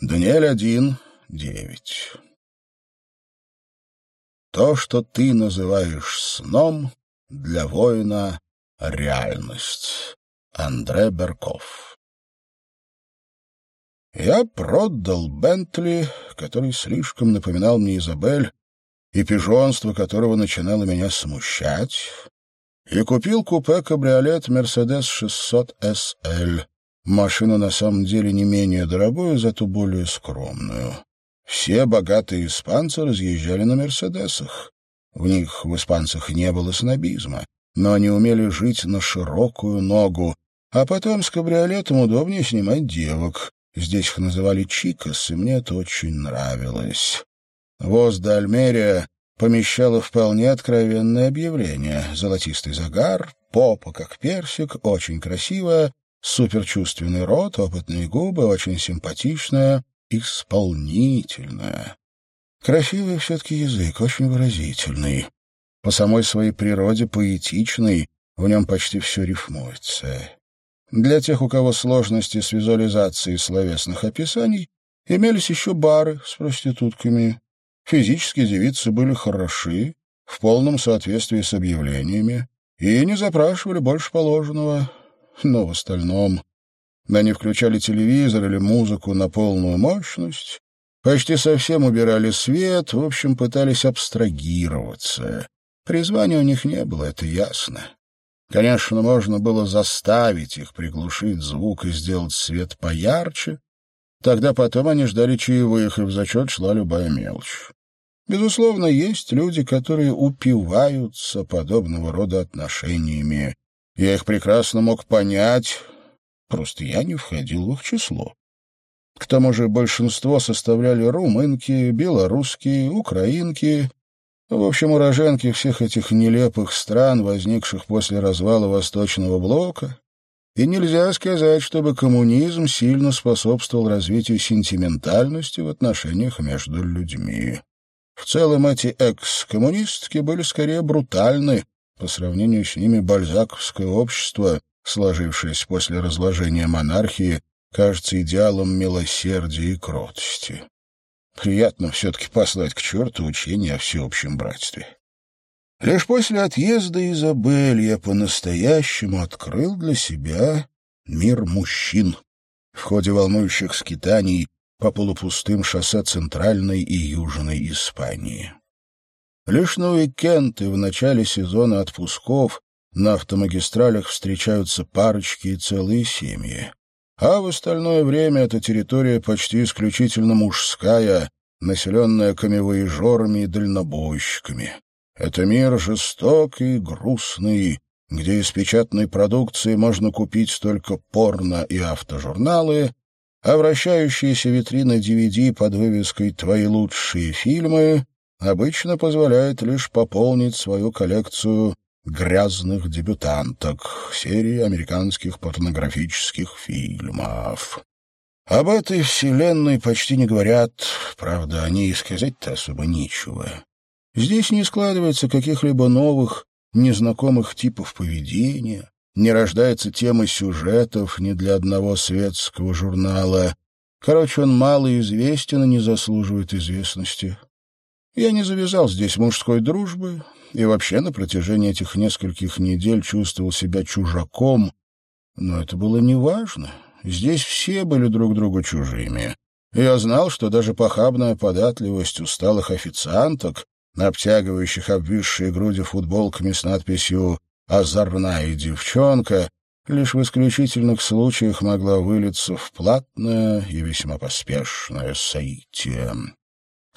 Даниэль 1, 9. То, что ты называешь сном, для воина — реальность. Андре Берков Я продал Бентли, который слишком напоминал мне Изабель, и пижонство которого начинало меня смущать, и купил купе-кабриолет «Мерседес 600 SL». Машину на самом деле не менее дорогую, зато более скромную. Все богатые испанцы разъезжали на «Мерседесах». В них, в испанцах, не было снобизма, но они умели жить на широкую ногу, а потом с кабриолетом удобнее снимать девок. Здесь их называли «чикас», и мне это очень нравилось. Воз до Альмерия помещало вполне откровенное объявление. Золотистый загар, попа как персик, очень красивая, суперчувственный рот, опытные губы, очень симпатичная, исполнительная. Красивый все-таки язык, очень выразительный. По самой своей природе поэтичный, в нем почти все рифмуется. Для тех, у кого сложности с визуализацией словесных описаний, имелись еще бары с проститутками. Физически девицы были хороши, в полном соответствии с объявлениями, и не запрашивали больше положенного. Но в остальном они включали телевизор или музыку на полную мощность, почти совсем убирали свет, в общем, пытались абстрагироваться. Призвания у них не было, это ясно. Конечно, можно было заставить их приглушить звук и сделать свет поярче. Тогда потом они ждали чаевых, и в зачет шла любая мелочь. Безусловно, есть люди, которые упиваются подобного рода отношениями. Я их прекрасно мог понять, просто я не входил в их число. К тому же большинство составляли румынки, белорусские, украинки, в общем, уроженки всех этих нелепых стран, возникших после развала Восточного блока, и нельзя сказать, чтобы коммунизм сильно способствовал развитию сентиментальности в отношениях между людьми. В целом эти экс-коммунистки были скорее брутальны по сравнению с ними бальзаковское общество, сложившееся после разложения монархии, кажется идеалом милосердия и кротости. Приятно все-таки послать к черту учение о всеобщем братстве. Лишь после отъезда Изабель я по-настоящему открыл для себя мир мужчин. В ходе волнующих скитаний по полупустым шоссе Центральной и Южной Испании. Лишь на уикенд и в начале сезона отпусков на автомагистралях встречаются парочки и целые семьи. А в остальное время эта территория почти исключительно мужская, населенная камевоежорами и дальнобойщиками. Это мир жестокий грустный, где из печатной продукции можно купить только порно и автожурналы, а вращающиеся витрины DVD под вывеской «Твои лучшие фильмы» обычно позволяет лишь пополнить свою коллекцию грязных дебютанток серии американских порнографических фильмов. Об этой вселенной почти не говорят, правда, о ней сказать-то особо нечего. Здесь не складывается каких-либо новых, незнакомых типов поведения, не рождается темы сюжетов ни для одного светского журнала. Короче, он мало известен и не заслуживает известности. Я не завязал здесь мужской дружбы и вообще на протяжении этих нескольких недель чувствовал себя чужаком, но это было неважно. Здесь все были друг другу чужими. Я знал, что даже похабная податливость усталых официанток, обтягивающих обвисшие груди футболками с надписью озорная девчонка лишь в исключительных случаях могла вылиться в платное и весьма поспешное соитие.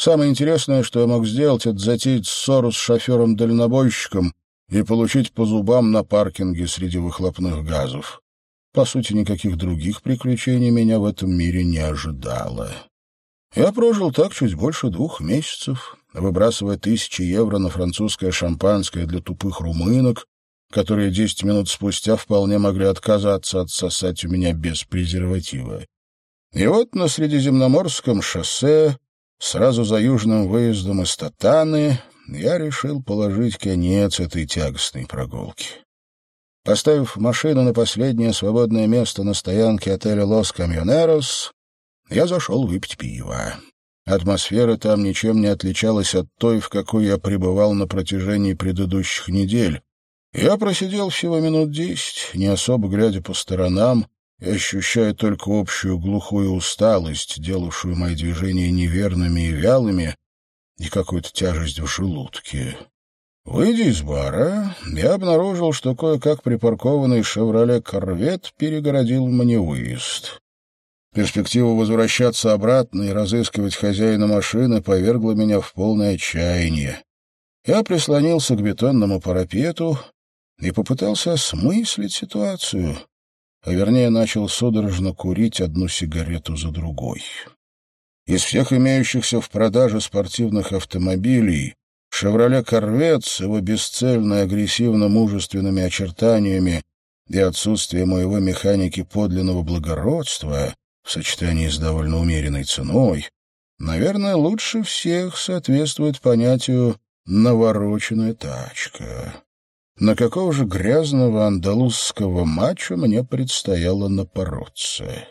Самое интересное, что я мог сделать, это затеять ссору с шофером-дальнобойщиком и получить по зубам на паркинге среди выхлопных газов. По сути, никаких других приключений меня в этом мире не ожидало. Я прожил так чуть больше двух месяцев, выбрасывая тысячи евро на французское шампанское для тупых румынок, которые десять минут спустя вполне могли отказаться отсосать у меня без презерватива. И вот на Средиземноморском шоссе, сразу за южным выездом из Татаны, я решил положить конец этой тягостной прогулке. Поставив машину на последнее свободное место на стоянке отеля «Лос Камьонерос», я зашел выпить пиво. Атмосфера там ничем не отличалась от той, в какой я пребывал на протяжении предыдущих недель. Я просидел всего минут десять, не особо глядя по сторонам и ощущая только общую глухую усталость, делавшую мои движения неверными и вялыми, и какую-то тяжесть в желудке. Выйдя из бара, я обнаружил, что кое-как припаркованный «Шевроле Корвет» перегородил мне выезд. Перспектива возвращаться обратно и разыскивать хозяина машины повергла меня в полное отчаяние. Я прислонился к бетонному парапету и попытался осмыслить ситуацию, а вернее начал судорожно курить одну сигарету за другой. Из всех имеющихся в продаже спортивных автомобилей «Шевроле Корвет» с его бесцельно агрессивно-мужественными очертаниями и отсутствием моего механики подлинного благородства в сочетании с довольно умеренной ценой, наверное, лучше всех соответствует понятию «навороченная тачка». На какого же грязного андалузского мачо мне предстояло напороться?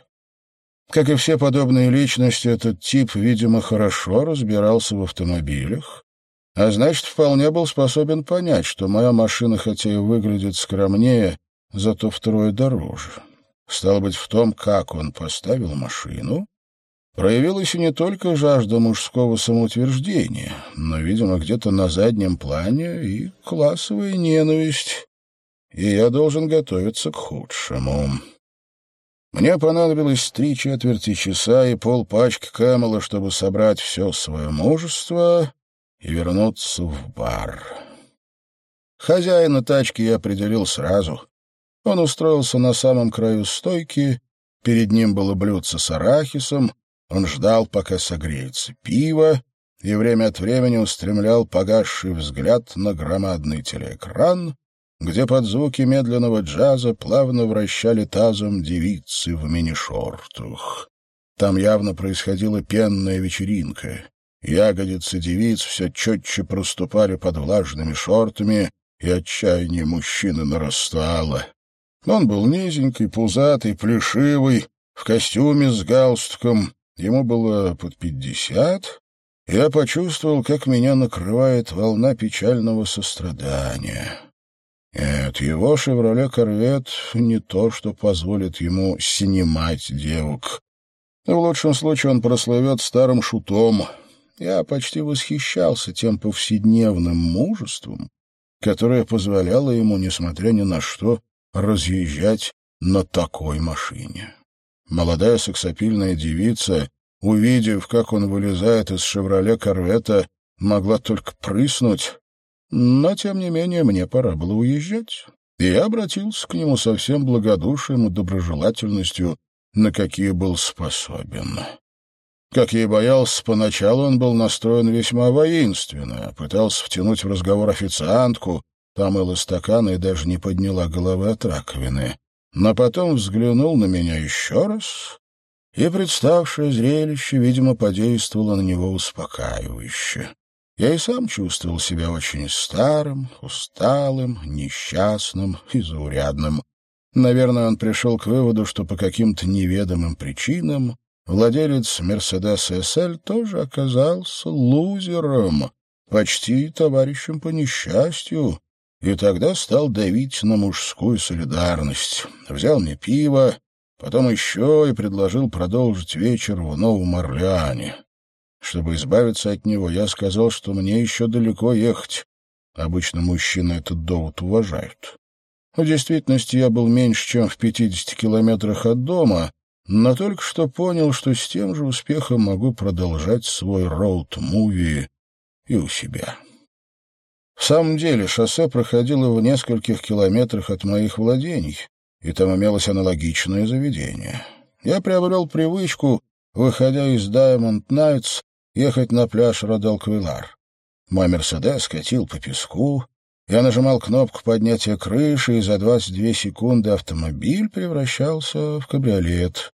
Как и все подобные личности, этот тип, видимо, хорошо разбирался в автомобилях, а значит, вполне был способен понять, что моя машина, хотя и выглядит скромнее, зато втрое дороже. Стало быть, в том, как он поставил машину, проявилась и не только жажда мужского самоутверждения, но, видимо, где-то на заднем плане и классовая ненависть, и я должен готовиться к худшему. Мне понадобилось три четверти часа и полпачки Кэмела, чтобы собрать все свое мужество и вернуться в бар. Хозяина тачки я определил сразу. Он устроился на самом краю стойки, перед ним было блюдце с арахисом, он ждал, пока согреется пиво, и время от времени устремлял погасший взгляд на громадный телеэкран, где под звуки медленного джаза плавно вращали тазом девицы в мини-шортах. Там явно происходила пенная вечеринка. Ягодицы девиц все четче проступали под влажными шортами, и отчаяние мужчины нарастало. Он был низенький, пузатый, плешивый, в костюме с галстуком. Ему было под пятьдесят. Я почувствовал, как меня накрывает волна печального сострадания. Нет, его «Шевроле Корвет» не то, что позволит ему снимать девок. В лучшем случае он прослывет старым шутом. Я почти восхищался тем повседневным мужеством, которое позволяло ему, несмотря ни на что, разъезжать на такой машине. Молодая сексапильная девица, увидев, как он вылезает из «Шевроле Корвета», могла только прыснуть, но, тем не менее, мне пора было уезжать. И я обратился к нему со всем благодушием и доброжелательностью, на какие был способен. Как я и боялся, поначалу он был настроен весьма воинственно, пытался втянуть в разговор официантку, там стаканы и даже не подняла головы от раковины. Но потом взглянул на меня еще раз, и представшее зрелище, видимо, подействовало на него успокаивающе. Я и сам чувствовал себя очень старым, усталым, несчастным и заурядным. Наверное, он пришел к выводу, что по каким-то неведомым причинам владелец «Мерседес SL тоже оказался лузером, почти товарищем по несчастью, и тогда стал давить на мужскую солидарность. Взял мне пиво, потом еще и предложил продолжить вечер в Новом Орлеане. Чтобы избавиться от него, я сказал, что мне еще далеко ехать. Обычно мужчины этот довод уважают. В действительности я был меньше, чем в 50 километрах от дома, но только что понял, что с тем же успехом могу продолжать свой роуд-муви и у себя. В самом деле, шоссе проходило в нескольких километрах от моих владений, и там имелось аналогичное заведение. Я приобрел привычку, выходя из Diamond Nights, ехать на пляж Родалквилар. Мой «Мерседес» катил по песку, я нажимал кнопку поднятия крыши, и за 22 секунды автомобиль превращался в кабриолет.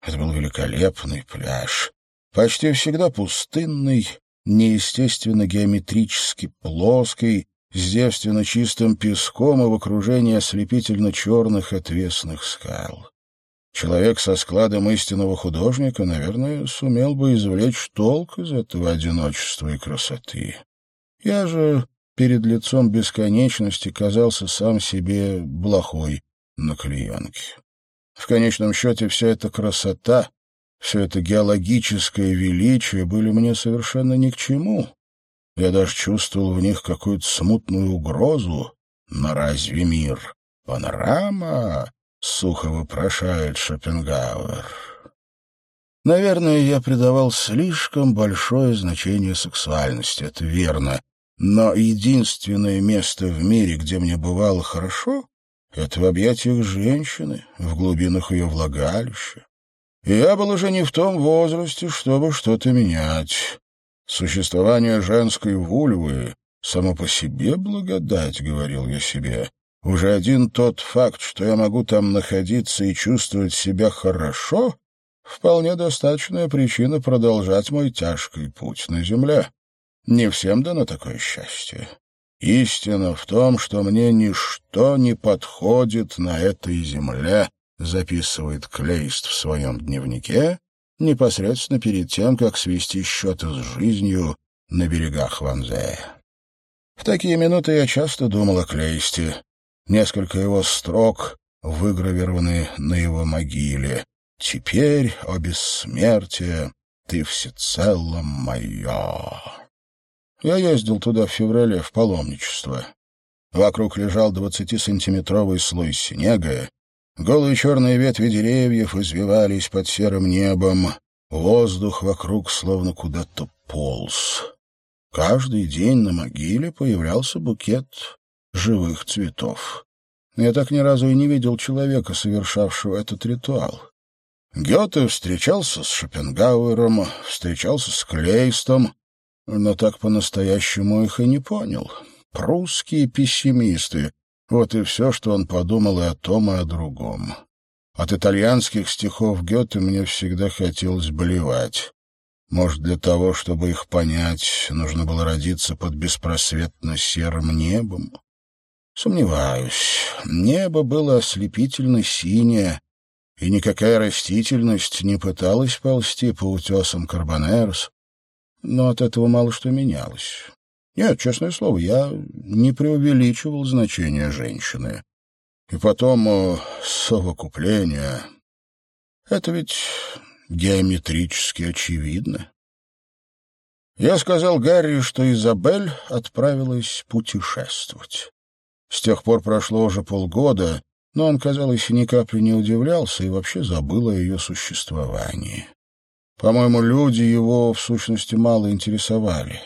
Это был великолепный пляж, почти всегда пустынный, неестественно геометрически плоской, с девственно чистым песком и в окружении ослепительно черных отвесных скал. Человек со складом истинного художника, наверное, сумел бы извлечь толк из этого одиночества и красоты. Я же перед лицом бесконечности казался сам себе блохой на клеенке. В конечном счете вся эта красота, все это геологическое величие были мне совершенно ни к чему. Я даже чувствовал в них какую-то смутную угрозу. Но разве мир — панорама? — сухо вопрошает Шопенгауэр. Наверное, я придавал слишком большое значение сексуальности, это верно. Но единственное место в мире, где мне бывало хорошо, это в объятиях женщины, в глубинах ее влагалища. Я был уже не в том возрасте, чтобы что-то менять. Существование женской вульвы само по себе благодать, — говорил я себе. Уже один тот факт, что я могу там находиться и чувствовать себя хорошо, вполне достаточная причина продолжать мой тяжкий путь на земле. Не всем дано такое счастье. Истина в том, что мне ничто не подходит на этой земле, записывает Клейст в своем дневнике, непосредственно перед тем, как свести счеты с жизнью на берегах Ванзея. В такие минуты я часто думал о Клейсте. Несколько его строк выгравированы на его могиле. «Теперь, о бессмертие, ты всецело мое». Я ездил туда в феврале в паломничество. Вокруг лежал двадцатисантиметровый слой снега, голые черные ветви деревьев извивались под серым небом, воздух вокруг словно куда-то полз. Каждый день на могиле появлялся букет живых цветов. Я так ни разу и не видел человека, совершавшего этот ритуал. Гёте встречался с Шопенгауэром, встречался с Клейстом, но так по-настоящему их и не понял. Прусские пессимисты — вот и все, что он подумал и о том, и о другом. От итальянских стихов Гёте мне всегда хотелось блевать. Может, для того, чтобы их понять, нужно было родиться под беспросветно серым небом? Сомневаюсь. Небо было ослепительно синее, и никакая растительность не пыталась ползти по утесам Карбонерос, но от этого мало что менялось. Нет, честное слово, я не преувеличивал значение женщины. И потом совокупление. Это ведь геометрически очевидно. Я сказал Гарри, что Изабель отправилась путешествовать. С тех пор прошло уже полгода, но он, казалось, ни капли не удивлялся и вообще забыл о ее существовании. По-моему, люди его, в сущности, мало интересовали.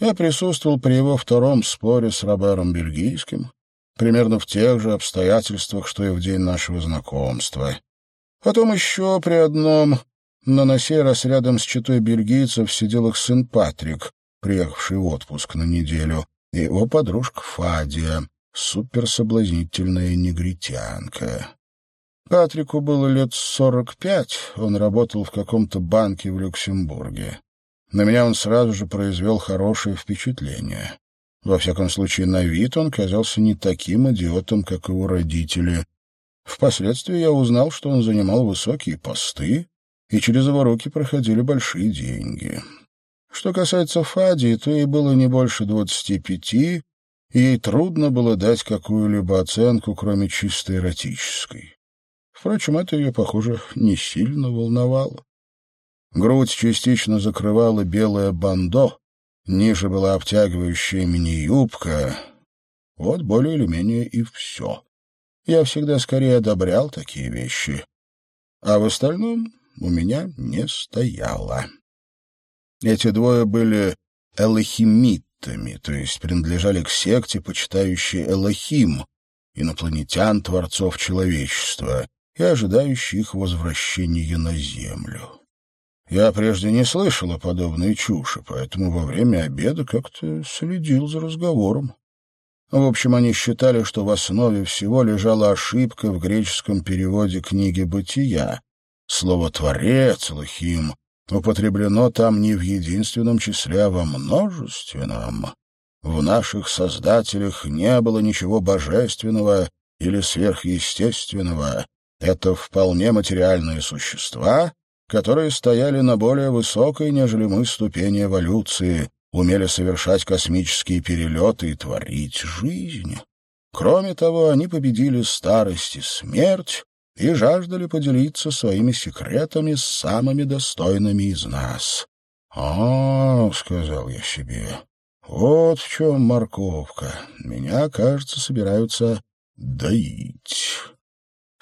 Я присутствовал при его втором споре с Робером Бельгийским, примерно в тех же обстоятельствах, что и в день нашего знакомства. Потом еще при одном, но на сей раз рядом с читой бельгийцев сидел их сын Патрик, приехавший в отпуск на неделю, и его подружка Фадия, суперсоблазнительная негритянка. Патрику было лет сорок пять, он работал в каком-то банке в Люксембурге. На меня он сразу же произвел хорошее впечатление. Во всяком случае, на вид он казался не таким идиотом, как его родители. Впоследствии я узнал, что он занимал высокие посты, и через его руки проходили большие деньги. Что касается Фади, то ей было не больше двадцати пяти, и ей трудно было дать какую-либо оценку, кроме чисто эротической. Впрочем, это ее, похоже, не сильно волновало. Грудь частично закрывала белое бандо, ниже была обтягивающая мини-юбка. Вот более или менее и все. Я всегда скорее одобрял такие вещи. А в остальном у меня не стояло. Эти двое были элохимитами, то есть принадлежали к секте, почитающей Элохим, инопланетян, творцов человечества, и ожидающий их возвращения на Землю. Я прежде не слышал о подобной чуши, поэтому во время обеда как-то следил за разговором. В общем, они считали, что в основе всего лежала ошибка в греческом переводе книги «Бытия». Слово «творец» Лохим употреблено там не в единственном числе, а во множественном. В наших создателях не было ничего божественного или сверхъестественного, Это вполне материальные существа, которые стояли на более высокой, нежели мы, ступени эволюции, умели совершать космические перелеты и творить жизнь. Кроме того, они победили старость и смерть и жаждали поделиться своими секретами с самыми достойными из нас. «А, — сказал я себе, — вот в чем морковка. Меня, кажется, собираются доить».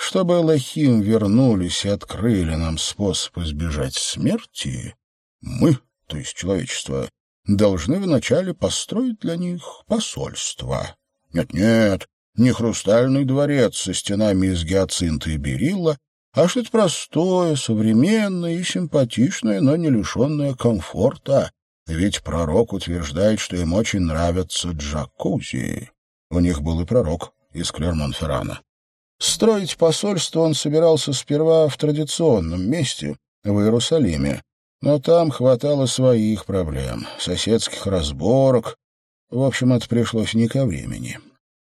Чтобы Лохим вернулись и открыли нам способ избежать смерти, мы, то есть человечество, должны вначале построить для них посольство. Нет-нет, не хрустальный дворец со стенами из гиацинта и берилла, а что-то простое, современное и симпатичное, но не лишенное комфорта. Ведь пророк утверждает, что им очень нравятся джакузи. У них был и пророк из Клермон-Феррана. Строить посольство он собирался сперва в традиционном месте, в Иерусалиме, но там хватало своих проблем, соседских разборок. В общем, это пришлось не ко времени.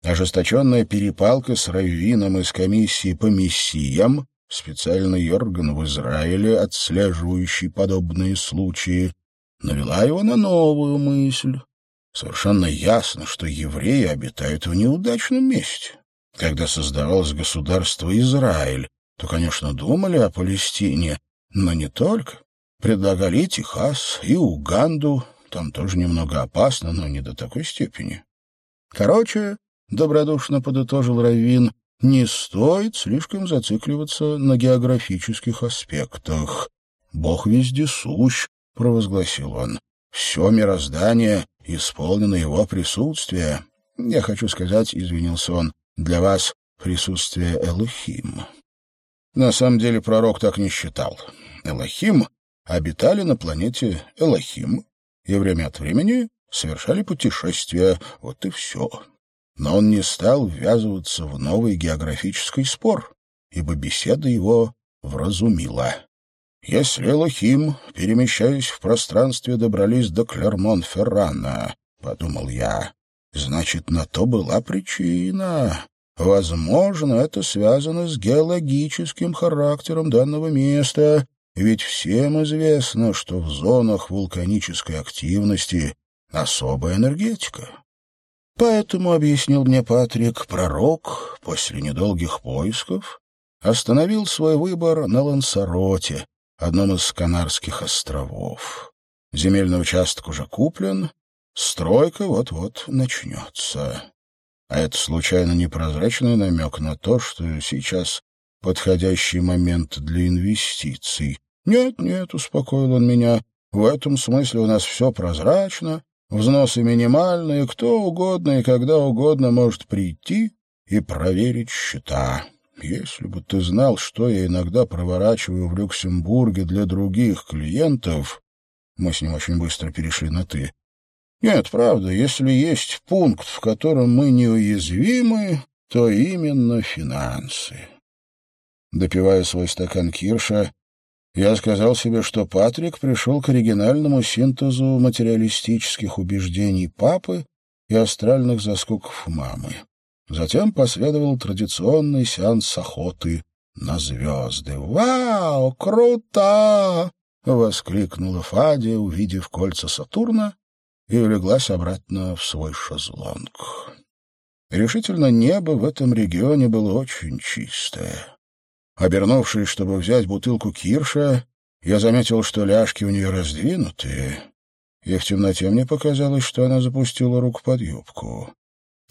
Ожесточенная перепалка с раввином из комиссии по мессиям, специальный орган в Израиле, отслеживающий подобные случаи, навела его на новую мысль. Совершенно ясно, что евреи обитают в неудачном месте. Когда создавалось государство Израиль, то, конечно, думали о Палестине, но не только. Предлагали и Техас, и Уганду. Там тоже немного опасно, но не до такой степени. Короче, добродушно подытожил Равин, не стоит слишком зацикливаться на географических аспектах. «Бог вездесущ», — провозгласил он. «Все мироздание исполнено его присутствия». «Я хочу сказать», — извинился он, для вас присутствие Элохим. На самом деле пророк так не считал. Элохим обитали на планете Элохим и время от времени совершали путешествия, вот и все. Но он не стал ввязываться в новый географический спор, ибо беседа его вразумила. Если Элохим, перемещаясь в пространстве, добрались до Клермон-Феррана, — подумал я, Значит, на то была причина. Возможно, это связано с геологическим характером данного места, ведь всем известно, что в зонах вулканической активности особая энергетика. Поэтому, объяснил мне Патрик, пророк после недолгих поисков остановил свой выбор на Лансароте, одном из Канарских островов. Земельный участок уже куплен, Стройка вот-вот начнется. А это случайно непрозрачный намек на то, что сейчас подходящий момент для инвестиций. Нет, нет, успокоил он меня. В этом смысле у нас все прозрачно, взносы минимальные, кто угодно и когда угодно может прийти и проверить счета. Если бы ты знал, что я иногда проворачиваю в Люксембурге для других клиентов... Мы с ним очень быстро перешли на «ты». Нет, правда, если есть пункт, в котором мы неуязвимы, то именно финансы. Допивая свой стакан кирша, я сказал себе, что Патрик пришел к оригинальному синтезу материалистических убеждений папы и астральных заскоков мамы. Затем последовал традиционный сеанс охоты на звезды. «Вау, круто!» — воскликнула Фадия, увидев кольца Сатурна и улеглась обратно в свой шезлонг. Решительно небо в этом регионе было очень чистое. Обернувшись, чтобы взять бутылку кирша, я заметил, что ляжки у нее раздвинуты, и в темноте мне показалось, что она запустила руку под юбку.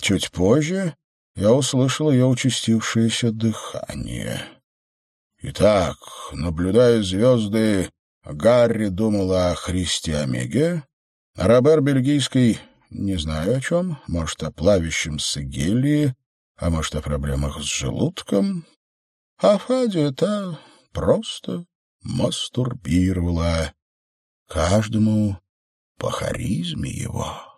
Чуть позже я услышал ее участившееся дыхание. Итак, наблюдая звезды, Гарри думала о Христе Омеге, Робер Бельгийский не знаю о чем, может, о плавящемся гелии, а может, о проблемах с желудком. А Фадия-то просто мастурбировала каждому по харизме его.